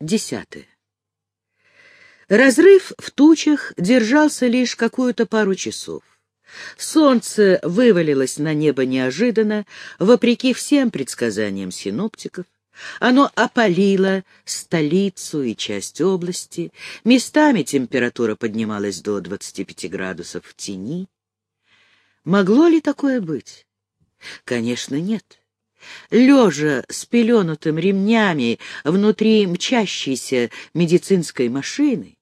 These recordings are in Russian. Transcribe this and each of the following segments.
Десятое. Разрыв в тучах держался лишь какую-то пару часов. Солнце вывалилось на небо неожиданно, вопреки всем предсказаниям синоптиков. Оно опалило столицу и часть области. Местами температура поднималась до 25 градусов в тени. Могло ли такое быть? Конечно, нет. Лежа с пеленутым ремнями внутри мчащейся медицинской машины,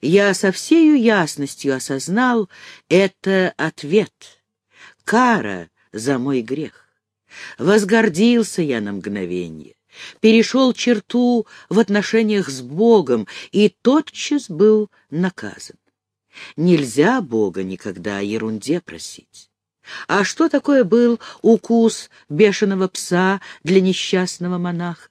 я со всею ясностью осознал — это ответ, кара за мой грех. Возгордился я на мгновение, перешел черту в отношениях с Богом и тотчас был наказан. Нельзя Бога никогда о ерунде просить. А что такое был укус бешеного пса для несчастного монаха?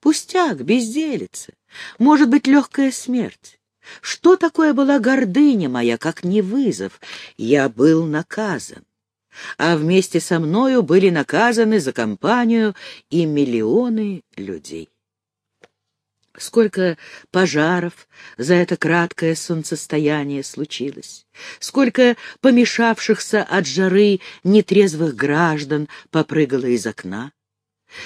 Пустяк, безделица, может быть, легкая смерть. Что такое была гордыня моя, как не вызов? Я был наказан. А вместе со мною были наказаны за компанию и миллионы людей. Сколько пожаров за это краткое солнцестояние случилось, сколько помешавшихся от жары нетрезвых граждан попрыгало из окна,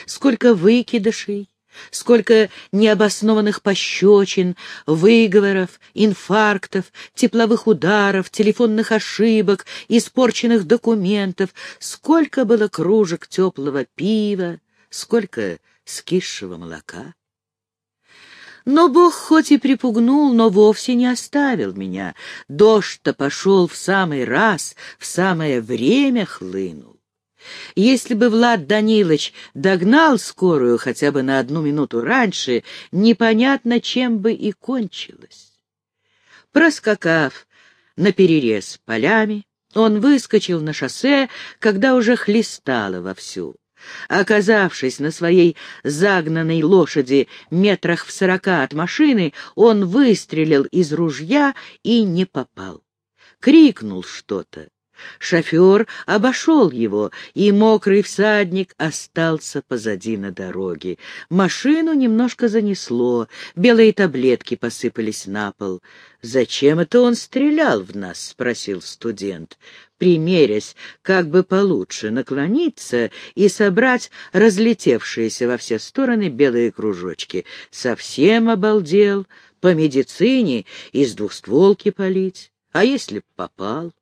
сколько выкидышей, сколько необоснованных пощечин, выговоров, инфарктов, тепловых ударов, телефонных ошибок, испорченных документов, сколько было кружек теплого пива, сколько скисшего молока. Но Бог хоть и припугнул, но вовсе не оставил меня. Дождь-то пошел в самый раз, в самое время хлынул. Если бы Влад Данилович догнал скорую хотя бы на одну минуту раньше, непонятно, чем бы и кончилось. Проскакав на перерез полями, он выскочил на шоссе, когда уже хлестало вовсю. Оказавшись на своей загнанной лошади метрах в сорока от машины, он выстрелил из ружья и не попал. Крикнул что-то. Шофер обошел его, и мокрый всадник остался позади на дороге. Машину немножко занесло, белые таблетки посыпались на пол. «Зачем это он стрелял в нас?» — спросил студент, примерясь, как бы получше наклониться и собрать разлетевшиеся во все стороны белые кружочки. Совсем обалдел, по медицине из двухстволки полить. А если б попал?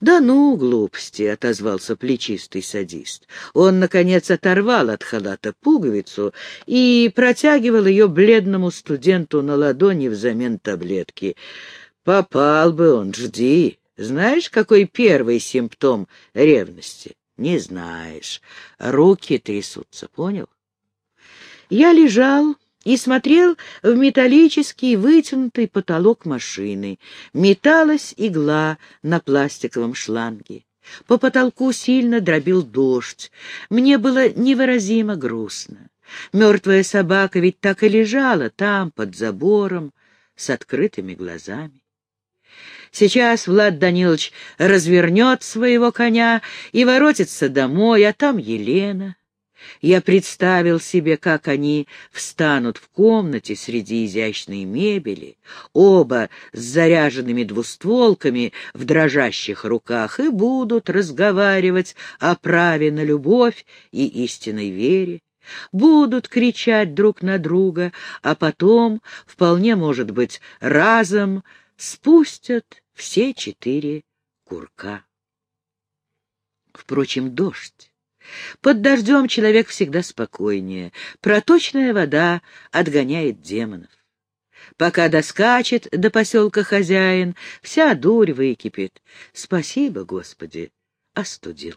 «Да ну, глупости!» — отозвался плечистый садист. Он, наконец, оторвал от халата пуговицу и протягивал ее бледному студенту на ладони взамен таблетки. «Попал бы он, жди! Знаешь, какой первый симптом ревности?» «Не знаешь. Руки трясутся, понял?» Я лежал и смотрел в металлический вытянутый потолок машины. Металась игла на пластиковом шланге. По потолку сильно дробил дождь. Мне было невыразимо грустно. Мертвая собака ведь так и лежала там, под забором, с открытыми глазами. Сейчас Влад Данилович развернет своего коня и воротится домой, а там Елена. Я представил себе, как они встанут в комнате среди изящной мебели, оба с заряженными двустволками в дрожащих руках, и будут разговаривать о праве на любовь и истинной вере. Будут кричать друг на друга, а потом, вполне может быть, разом спустят все четыре курка. Впрочем, дождь под дождем человек всегда спокойнее. Проточная вода отгоняет демонов. Пока доскачет до поселка хозяин, вся дурь выкипит. Спасибо, Господи, остудил.